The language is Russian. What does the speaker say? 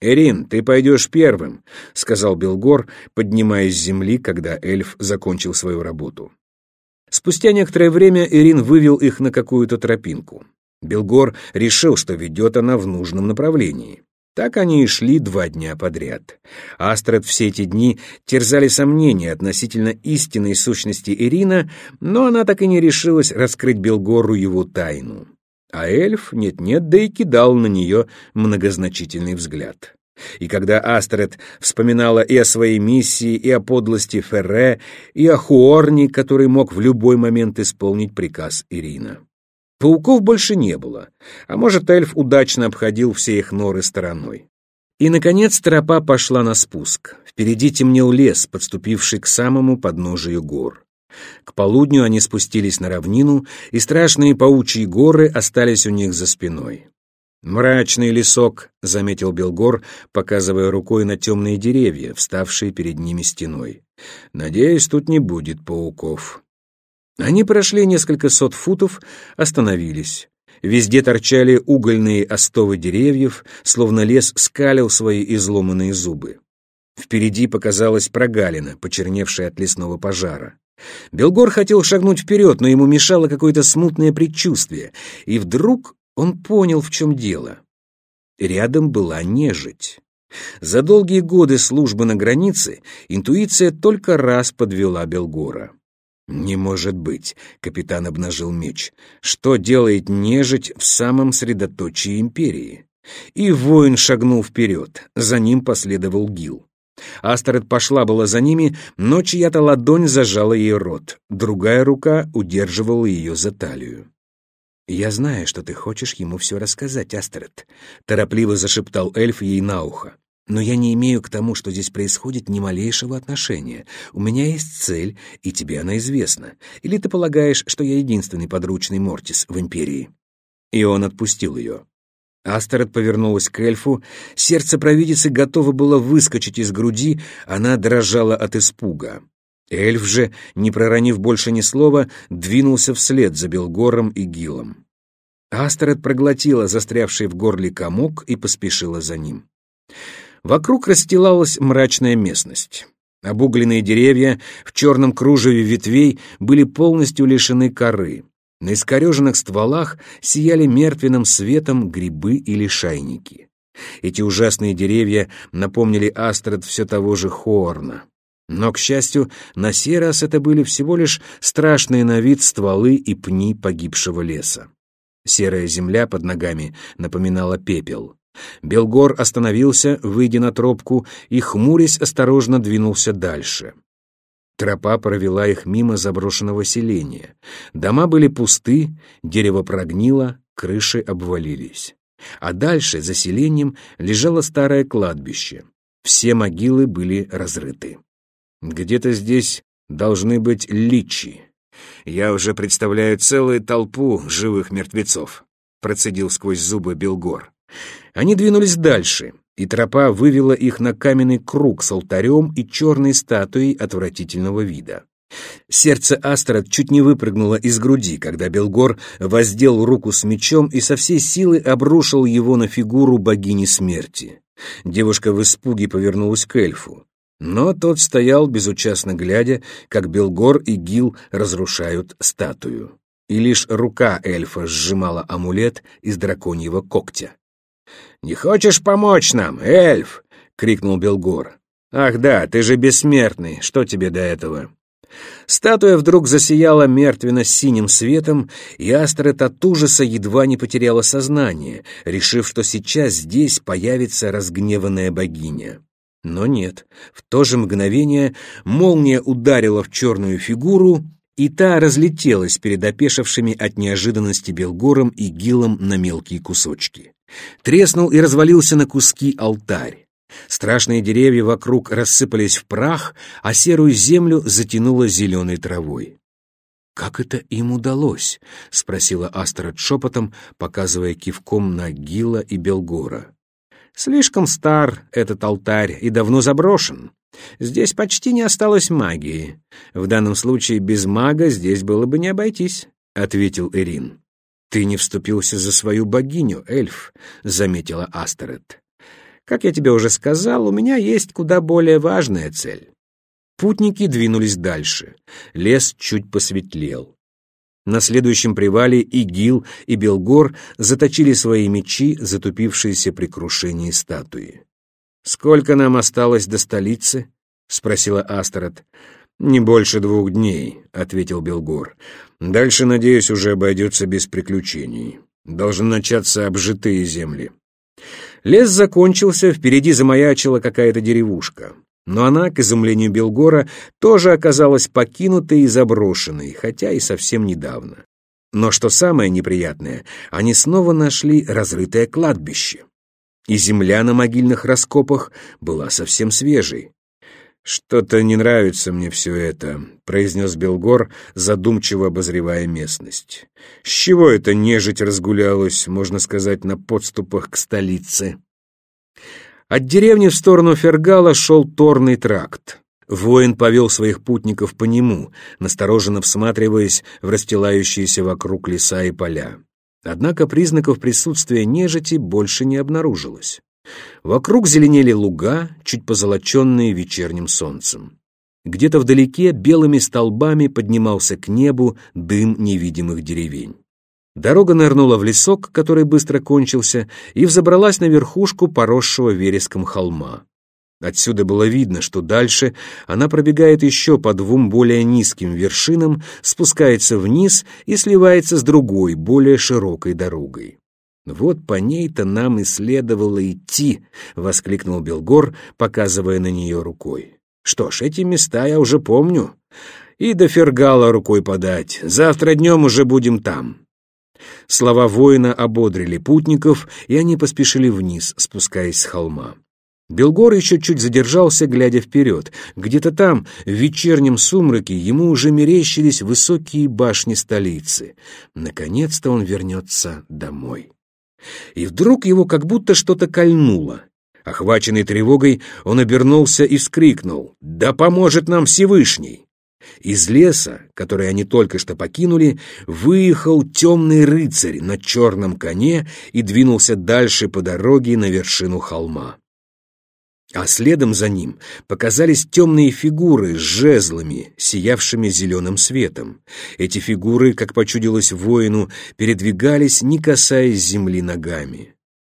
«Эрин, ты пойдешь первым», — сказал Белгор, поднимаясь с земли, когда эльф закончил свою работу. Спустя некоторое время Эрин вывел их на какую-то тропинку. Белгор решил, что ведет она в нужном направлении. Так они и шли два дня подряд. Астрид все эти дни терзали сомнения относительно истинной сущности Ирина, но она так и не решилась раскрыть Белгору его тайну. А эльф нет-нет, да и кидал на нее многозначительный взгляд. И когда Астрид вспоминала и о своей миссии, и о подлости Ферре, и о Хуорне, который мог в любой момент исполнить приказ Ирина. Пауков больше не было, а может, эльф удачно обходил все их норы стороной. И, наконец, тропа пошла на спуск. Впереди темнел лес, подступивший к самому подножию гор. К полудню они спустились на равнину, и страшные паучьи горы остались у них за спиной. «Мрачный лесок», — заметил Белгор, показывая рукой на темные деревья, вставшие перед ними стеной. «Надеюсь, тут не будет пауков». Они прошли несколько сот футов, остановились. Везде торчали угольные остовы деревьев, словно лес скалил свои изломанные зубы. Впереди показалась прогалина, почерневшая от лесного пожара. Белгор хотел шагнуть вперед, но ему мешало какое-то смутное предчувствие, и вдруг он понял, в чем дело. Рядом была нежить. За долгие годы службы на границе интуиция только раз подвела Белгора. «Не может быть!» — капитан обнажил меч. «Что делает нежить в самом средоточии империи?» И воин шагнул вперед, за ним последовал Гил. Астрид пошла была за ними, но чья-то ладонь зажала ей рот, другая рука удерживала ее за талию. «Я знаю, что ты хочешь ему все рассказать, Астрид», — торопливо зашептал эльф ей на ухо. Но я не имею к тому, что здесь происходит, ни малейшего отношения. У меня есть цель, и тебе она известна. Или ты полагаешь, что я единственный подручный Мортис в Империи?» И он отпустил ее. Астерот повернулась к эльфу. Сердце провидицы готово было выскочить из груди, она дрожала от испуга. Эльф же, не проронив больше ни слова, двинулся вслед за Белгором и Гилом. Астерот проглотила застрявший в горле комок и поспешила за ним. Вокруг расстилалась мрачная местность. Обугленные деревья в черном кружеве ветвей были полностью лишены коры. На искореженных стволах сияли мертвенным светом грибы или шайники. Эти ужасные деревья напомнили Астрид все того же Хорна. Но, к счастью, на сей раз это были всего лишь страшные на вид стволы и пни погибшего леса. Серая земля под ногами напоминала пепел. Белгор остановился, выйдя на тропку, и, хмурясь, осторожно двинулся дальше. Тропа провела их мимо заброшенного селения. Дома были пусты, дерево прогнило, крыши обвалились. А дальше, за селением, лежало старое кладбище. Все могилы были разрыты. Где-то здесь должны быть личи. Я уже представляю целую толпу живых мертвецов, процедил сквозь зубы Белгор. Они двинулись дальше, и тропа вывела их на каменный круг с алтарем и черной статуей отвратительного вида. Сердце Астрад чуть не выпрыгнуло из груди, когда Белгор воздел руку с мечом и со всей силы обрушил его на фигуру богини смерти. Девушка в испуге повернулась к эльфу. Но тот стоял, безучастно глядя, как Белгор и Гил разрушают статую. И лишь рука эльфа сжимала амулет из драконьего когтя. «Не хочешь помочь нам, эльф?» — крикнул Белгор. «Ах да, ты же бессмертный, что тебе до этого?» Статуя вдруг засияла мертвенно-синим светом, и Астрет от ужаса едва не потеряла сознание, решив, что сейчас здесь появится разгневанная богиня. Но нет, в то же мгновение молния ударила в черную фигуру, и та разлетелась перед опешившими от неожиданности Белгором и Гилом на мелкие кусочки. Треснул и развалился на куски алтарь. Страшные деревья вокруг рассыпались в прах, а серую землю затянуло зеленой травой. «Как это им удалось?» — спросила Астрад шепотом, показывая кивком на Гила и Белгора. «Слишком стар этот алтарь и давно заброшен. Здесь почти не осталось магии. В данном случае без мага здесь было бы не обойтись», — ответил Эрин. «Ты не вступился за свою богиню, эльф», — заметила Астерет. Как я тебе уже сказал, у меня есть куда более важная цель. Путники двинулись дальше. Лес чуть посветлел. На следующем привале и Гил, и Белгор заточили свои мечи, затупившиеся при крушении статуи. «Сколько нам осталось до столицы?» — спросила Астерот. «Не больше двух дней», — ответил Белгор. «Дальше, надеюсь, уже обойдется без приключений. Должны начаться обжитые земли». Лес закончился, впереди замаячила какая-то деревушка. Но она, к изумлению Белгора, тоже оказалась покинутой и заброшенной, хотя и совсем недавно. Но что самое неприятное, они снова нашли разрытое кладбище. И земля на могильных раскопах была совсем свежей. «Что-то не нравится мне все это», — произнес Белгор, задумчиво обозревая местность. «С чего это нежить разгулялась, можно сказать, на подступах к столице?» От деревни в сторону Фергала шел торный тракт. Воин повел своих путников по нему, настороженно всматриваясь в расстилающиеся вокруг леса и поля. Однако признаков присутствия нежити больше не обнаружилось. Вокруг зеленели луга, чуть позолоченные вечерним солнцем. Где-то вдалеке белыми столбами поднимался к небу дым невидимых деревень. Дорога нырнула в лесок, который быстро кончился, и взобралась на верхушку поросшего вереском холма. Отсюда было видно, что дальше она пробегает еще по двум более низким вершинам, спускается вниз и сливается с другой, более широкой дорогой. «Вот по ней-то нам и следовало идти», — воскликнул Белгор, показывая на нее рукой. «Что ж, эти места я уже помню. И до Фергала рукой подать. Завтра днем уже будем там». Слова воина ободрили путников, и они поспешили вниз, спускаясь с холма. Белгор еще чуть задержался, глядя вперед. Где-то там, в вечернем сумраке, ему уже мерещились высокие башни столицы. Наконец-то он вернется домой. И вдруг его как будто что-то кольнуло. Охваченный тревогой, он обернулся и вскрикнул «Да поможет нам Всевышний!» Из леса, который они только что покинули, выехал темный рыцарь на черном коне и двинулся дальше по дороге на вершину холма. А следом за ним показались темные фигуры с жезлами, сиявшими зеленым светом. Эти фигуры, как почудилось воину, передвигались, не касаясь земли ногами.